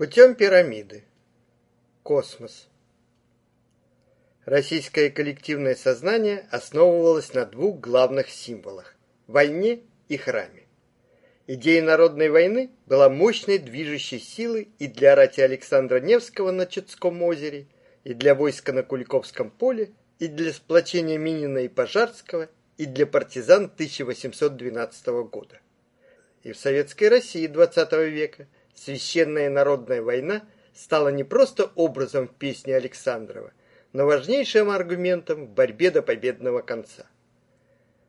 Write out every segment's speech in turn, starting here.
Путем пирамиды. Космос. Российское коллективное сознание основывалось на двух главных символах – войне и храме. Идея народной войны была мощной движущей силой и для рати Александра Невского на Чудском озере, и для войска на Куликовском поле, и для сплочения Минина и Пожарского, и для партизан 1812 года. И в Советской России XX века – Священная народная война стала не просто образом в песне Александрова, но важнейшим аргументом в борьбе до победного конца.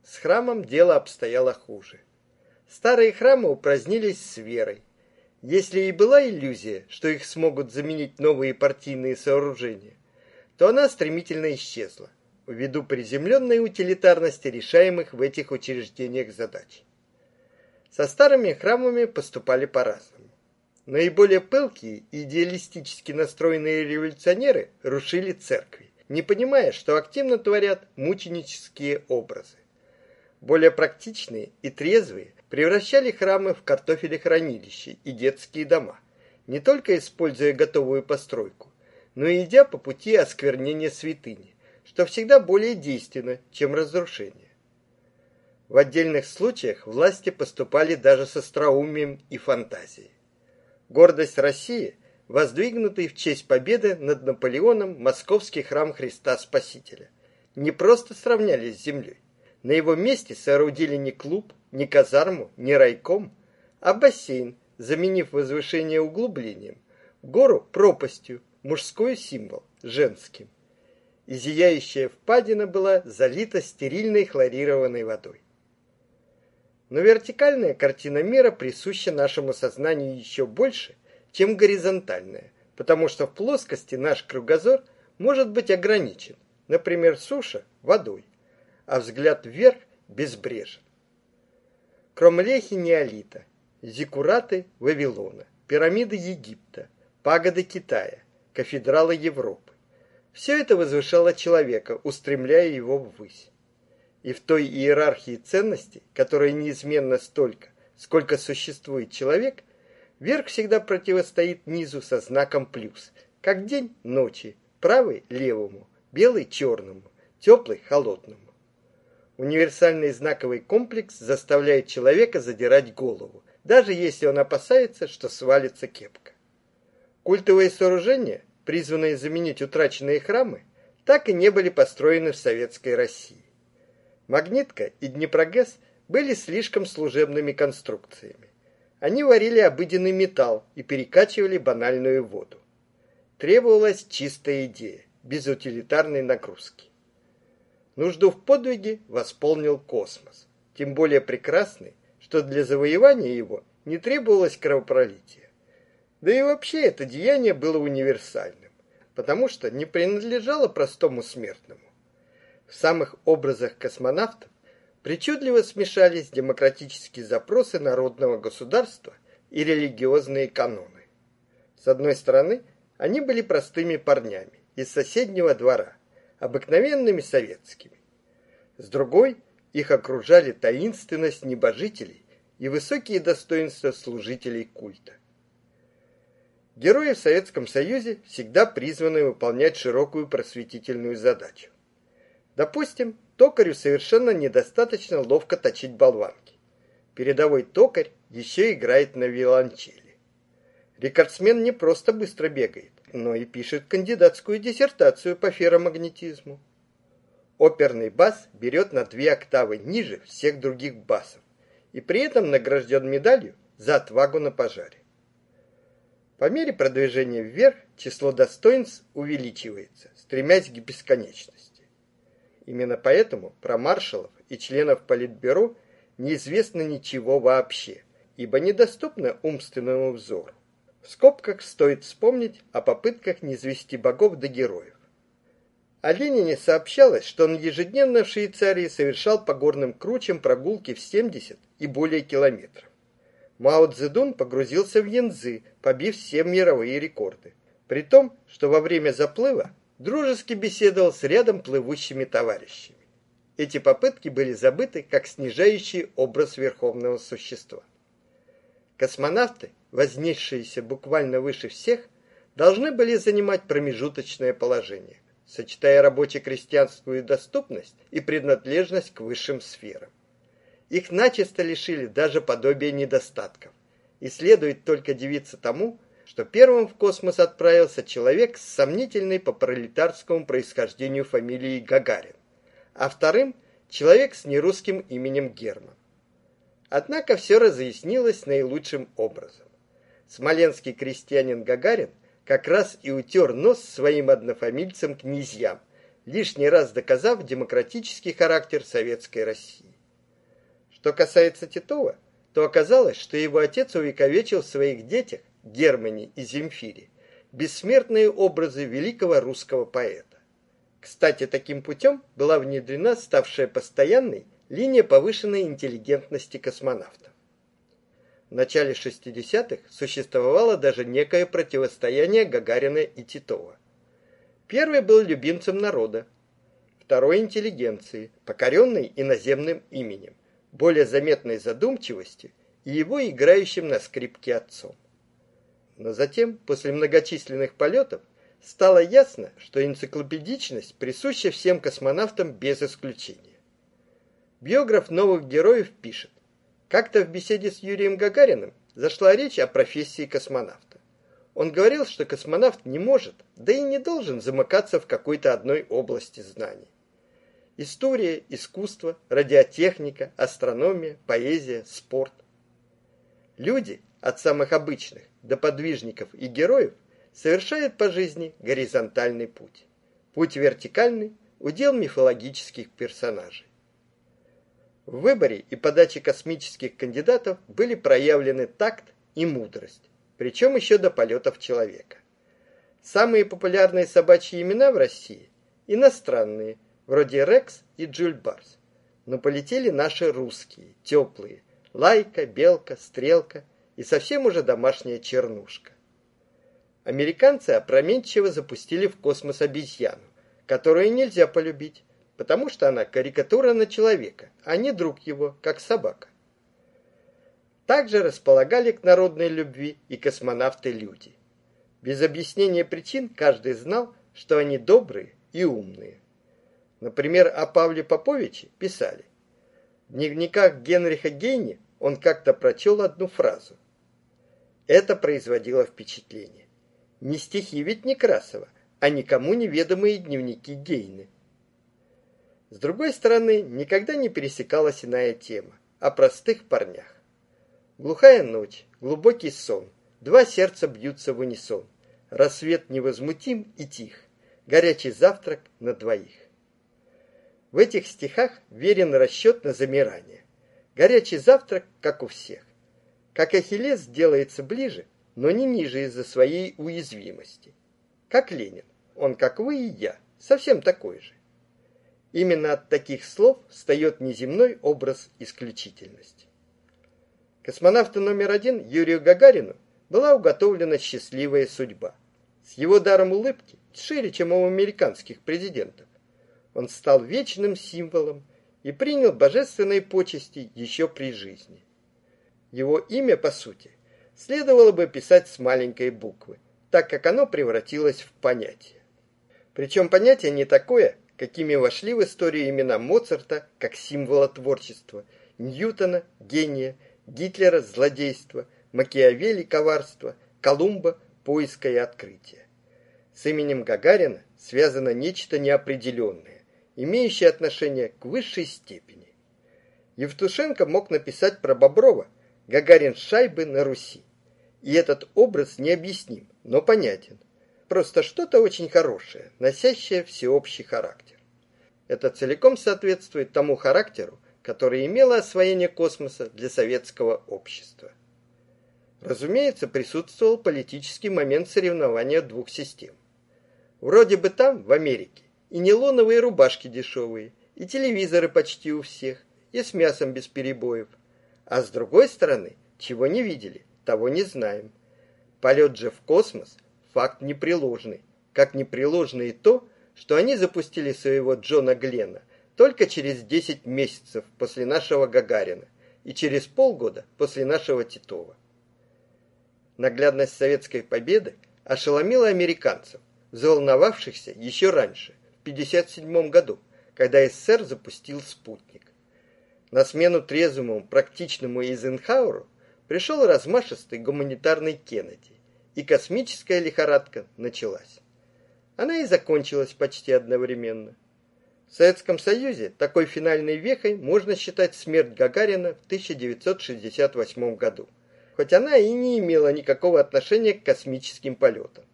С храмом дело обстояло хуже. Старые храмы упразднились с верой. Если и была иллюзия, что их смогут заменить новые партийные сооружения, то она стремительно исчезла ввиду приземленной утилитарности решаемых в этих учреждениях задач. Со старыми храмами поступали по-разному. Наиболее пылкие и идеалистически настроенные революционеры рушили церкви, не понимая, что активно творят мученические образы. Более практичные и трезвые превращали храмы в картофелехранилища и детские дома, не только используя готовую постройку, но и идя по пути осквернения святыни, что всегда более действенно, чем разрушение. В отдельных случаях власти поступали даже с остроумием и фантазией гордость России, воздвигнутый в честь победы над Наполеоном Московский храм Христа Спасителя, не просто сравнялись с землей. На его месте соорудили не клуб, не казарму, не райком, а бассейн, заменив возвышение углублением, гору пропастью, мужской символ, женским. И зияющая впадина была залита стерильной хлорированной водой. Но вертикальная картина мира присуща нашему сознанию еще больше, чем горизонтальная, потому что в плоскости наш кругозор может быть ограничен, например, суша водой, а взгляд вверх безбрежен. Кромлехи неолита, зиккураты Вавилона, пирамиды Египта, пагоды Китая, кафедралы Европы. Все это возвышало человека, устремляя его ввысь. И в той иерархии ценностей, которая неизменно столько, сколько существует человек, верх всегда противостоит низу со знаком плюс, как день ночи, правый левому, белый черному, теплый холодному. Универсальный знаковый комплекс заставляет человека задирать голову, даже если он опасается, что свалится кепка. Культовые сооружения, призванные заменить утраченные храмы, так и не были построены в советской России. Магнитка и Днепрогэс были слишком служебными конструкциями. Они варили обыденный металл и перекачивали банальную воду. Требовалась чистая идея, без утилитарной нагрузки. Нужду в подвиге восполнил космос, тем более прекрасный, что для завоевания его не требовалось кровопролития. Да и вообще это деяние было универсальным, потому что не принадлежало простому смертному. В самых образах космонавтов причудливо смешались демократические запросы народного государства и религиозные каноны. С одной стороны, они были простыми парнями из соседнего двора, обыкновенными советскими. С другой, их окружали таинственность небожителей и высокие достоинства служителей культа. Герои в Советском Союзе всегда призваны выполнять широкую просветительную задачу. Допустим, токарю совершенно недостаточно ловко точить болванки. Передовой токарь еще играет на виолончели. Рекордсмен не просто быстро бегает, но и пишет кандидатскую диссертацию по ферромагнетизму. Оперный бас берет на две октавы ниже всех других басов и при этом награжден медалью за отвагу на пожаре. По мере продвижения вверх число достоинств увеличивается, стремясь к бесконечности. Именно поэтому про маршалов и членов Политбюро неизвестно ничего вообще, ибо недоступно умственному взору. В скобках стоит вспомнить о попытках низвести богов до героев. О Ленине сообщалось, что он ежедневно в Швейцарии совершал по горным кручам прогулки в 70 и более километров. Мао Цзэдун погрузился в Янцзы, побив все мировые рекорды. При том, что во время заплыва дружески беседовал с рядом плывущими товарищами. Эти попытки были забыты как снижающий образ верховного существа. Космонавты вознесшиеся буквально выше всех, должны были занимать промежуточное положение, сочетая рабоче-крестьянскую доступность и принадлежность к высшим сферам. Их начисто лишили даже подобия недостатков, и следует только дивиться тому, что первым в космос отправился человек с сомнительной по пролетарскому происхождению фамилией Гагарин, а вторым – человек с нерусским именем Герман. Однако все разъяснилось наилучшим образом. Смоленский крестьянин Гагарин как раз и утер нос своим однофамильцам-князьям, лишний раз доказав демократический характер советской России. Что касается Титова, то оказалось, что его отец увековечил в своих детях, Германе и Земфире, бессмертные образы великого русского поэта. Кстати, таким путем была внедрена ставшая постоянной линия повышенной интеллигентности космонавтов. В начале 60-х существовало даже некое противостояние Гагарина и Титова. Первый был любимцем народа, второй – интеллигенции, покоренной иноземным именем, более заметной задумчивостью и его играющим на скрипке отцом. Но затем, после многочисленных полетов, стало ясно, что энциклопедичность присуща всем космонавтам без исключения. Биограф новых героев пишет, как-то в беседе с Юрием Гагариным зашла речь о профессии космонавта. Он говорил, что космонавт не может, да и не должен замыкаться в какой-то одной области знаний. История, искусство, радиотехника, астрономия, поэзия, спорт. Люди, от самых обычных до подвижников и героев, совершают по жизни горизонтальный путь. Путь вертикальный – удел мифологических персонажей. В выборе и подаче космических кандидатов были проявлены такт и мудрость, причем еще до полетов человека. Самые популярные собачьи имена в России – иностранные, вроде Рекс и Джульбарс. Но полетели наши русские, теплые – Лайка, Белка, Стрелка и совсем уже домашняя Чернушка. Американцы опрометчиво запустили в космос обезьяну, которую нельзя полюбить, потому что она карикатура на человека, а не друг его, как собака. Также располагали к народной любви и космонавты-люди. Без объяснения причин каждый знал, что они добрые и умные. Например, о Павле Поповиче писали. В дневниках Генриха Гейне он как-то прочел одну фразу. Это производило впечатление. Не стихи ведь Некрасова, а никому неведомые дневники Гейны. С другой стороны, никогда не пересекалась иная тема о простых парнях. Глухая ночь, глубокий сон, два сердца бьются в унисон. Рассвет невозмутим и тих, горячий завтрак на двоих. В этих стихах верен расчет на замирание. Горячий завтрак, как у всех. Как Ахиллес делается ближе, но не ниже из-за своей уязвимости. Как Ленин, он, как вы и я, совсем такой же. Именно от таких слов встает неземной образ исключительности. Космонавту номер один Юрию Гагарину была уготовлена счастливая судьба. С его даром улыбки шире, чем у американских президентов. Он стал вечным символом и принял божественные почести еще при жизни. Его имя, по сути, следовало бы писать с маленькой буквы, так как оно превратилось в понятие. Причем понятие не такое, какими вошли в историю имена Моцарта как символа творчества, Ньютона – гения, Гитлера – злодейства, Макиавелли – коварства, Колумба – поиска и открытия. С именем Гагарина связано нечто неопределенное, имеющее отношение к высшей степени. Евтушенко мог написать про Боброва «Гагарин шайбы на Руси». И этот образ необъясним, но понятен. Просто что-то очень хорошее, носящее всеобщий характер. Это целиком соответствует тому характеру, который имело освоение космоса для советского общества. Разумеется, присутствовал политический момент соревнования двух систем. Вроде бы там, в Америке, и нейлоновые рубашки дешевые, и телевизоры почти у всех, и с мясом без перебоев. А с другой стороны, чего не видели, того не знаем. Полет же в космос – факт непреложный, как непреложно и то, что они запустили своего Джона Глена только через 10 месяцев после нашего Гагарина и через полгода после нашего Титова. наглядность советской победы ошеломила американцев, взволновавшихся еще раньше, 1957 году, когда СССР запустил спутник. На смену трезвому, практичному Эйзенхауэру пришел размашистый гуманитарный Кеннеди, и космическая лихорадка началась. Она и закончилась почти одновременно. В Советском Союзе такой финальной вехой можно считать смерть Гагарина в 1968 году, хоть она и не имела никакого отношения к космическим полетам.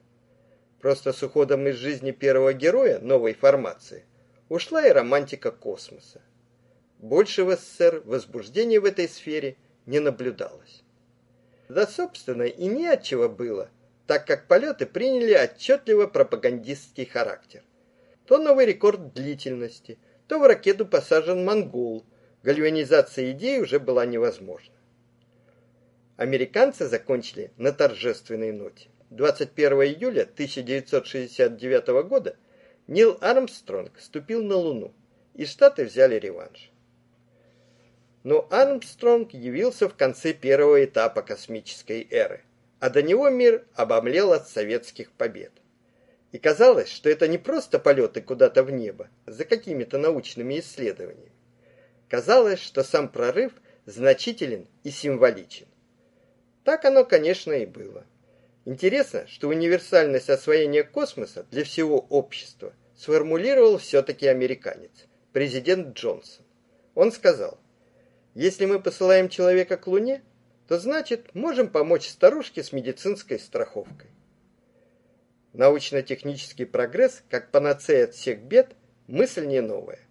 Просто с уходом из жизни первого героя новой формации ушла и романтика космоса. Больше в СССР возбуждения в этой сфере не наблюдалось. Да, собственно, и не от чего было, так как полеты приняли отчетливо пропагандистский характер то новый рекорд длительности, то в ракету посажен монгол. Гальванизация идеи уже была невозможна. Американцы закончили на торжественной ноте. 21 июля 1969 года Нил Армстронг ступил на Луну, и Штаты взяли реванш. Но Армстронг явился в конце первого этапа космической эры, а до него мир обомлел от советских побед. И казалось, что это не просто полеты куда-то в небо за какими-то научными исследованиями. Казалось, что сам прорыв значителен и символичен. Так оно, конечно, и было. Интересно, что универсальность освоения космоса для всего общества сформулировал все-таки американец, президент Джонсон. Он сказал, если мы посылаем человека к Луне, то значит можем помочь старушке с медицинской страховкой. Научно-технический прогресс, как панацея от всех бед, мысль не новая.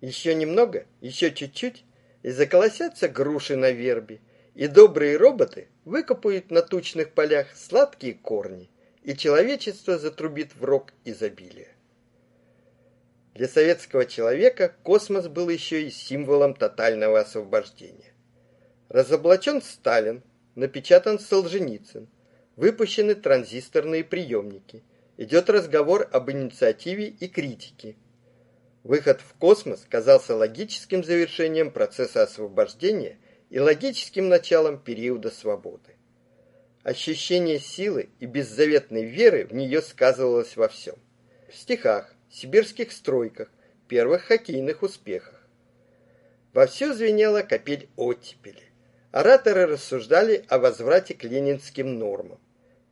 Еще немного, еще чуть-чуть, и заколосятся груши на вербе, и добрые роботы выкопают на тучных полях сладкие корни, и человечество затрубит в рог изобилия. Для советского человека космос был еще и символом тотального освобождения. Разоблачен Сталин, напечатан Солженицын, Выпущены транзисторные приемники. Идет разговор об инициативе и критике. Выход в космос казался логическим завершением процесса освобождения и логическим началом периода свободы. Ощущение силы и беззаветной веры в нее сказывалось во всем. В стихах, сибирских стройках, первых хоккейных успехах. Вовсю звенела капель оттепели. Ораторы рассуждали о возврате к ленинским нормам.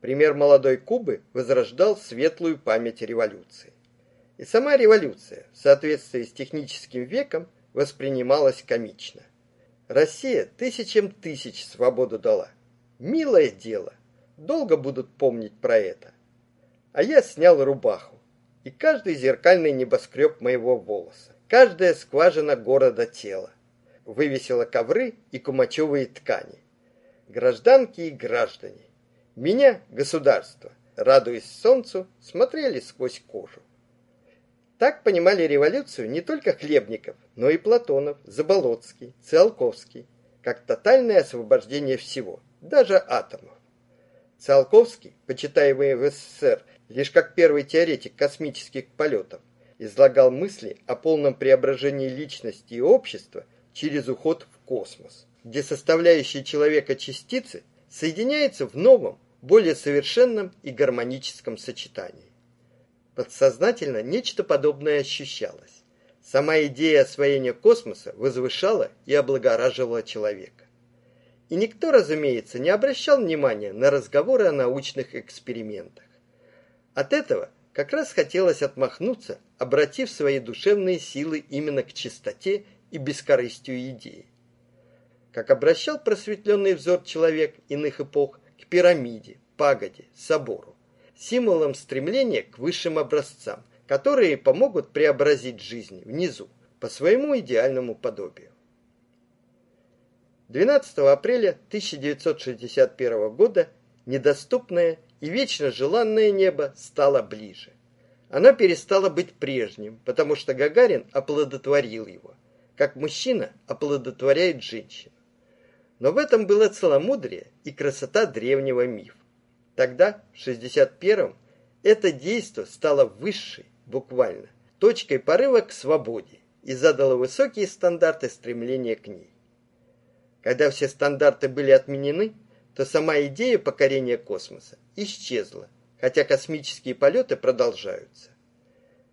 Пример молодой Кубы возрождал светлую память революции. И сама революция, в соответствии с техническим веком, воспринималась комично. Россия тысячам тысяч свободу дала. Милое дело. Долго будут помнить про это. А я снял рубаху. И каждый зеркальный небоскреб моего волоса, каждая скважина города тела вывесила ковры и кумачевые ткани. Гражданки и граждане, меня, государство, радуясь солнцу, смотрели сквозь кожу. Так понимали революцию не только Хлебников, но и Платонов, Заболоцкий, Циолковский, как тотальное освобождение всего, даже атомов. Циолковский, почитаемый в СССР лишь как первый теоретик космических полетов, излагал мысли о полном преображении личности и общества через уход в космос, где составляющие человека частицы соединяются в новом, более совершенном и гармоническом сочетании. Подсознательно нечто подобное ощущалось. Сама идея освоения космоса возвышала и облагораживала человека. И никто, разумеется, не обращал внимания на разговоры о научных экспериментах. От этого как раз хотелось отмахнуться, обратив свои душевные силы именно к чистоте и бескорыстию идеи. Как обращал просветленный взор человек иных эпох к пирамиде, пагоде, собору, символом стремления к высшим образцам, которые помогут преобразить жизнь внизу по своему идеальному подобию. 12 апреля 1961 года недоступное и вечно желанное небо стало ближе. Оно перестало быть прежним, потому что Гагарин оплодотворил его как мужчина оплодотворяет женщину. Но в этом было целомудрие и красота древнего мифа. Тогда, в 61-м, это действо стало высшей, буквально, точкой порыва к свободе и задало высокие стандарты стремления к ней. Когда все стандарты были отменены, то сама идея покорения космоса исчезла, хотя космические полеты продолжаются.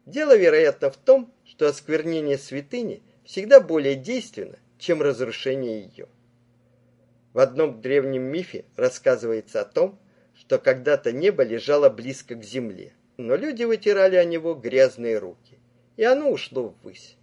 Дело, вероятно, в том, что осквернение святыни всегда более действенно, чем разрушение ее. В одном древнем мифе рассказывается о том, что когда-то небо лежало близко к земле, но люди вытирали о него грязные руки, и оно ушло ввысь.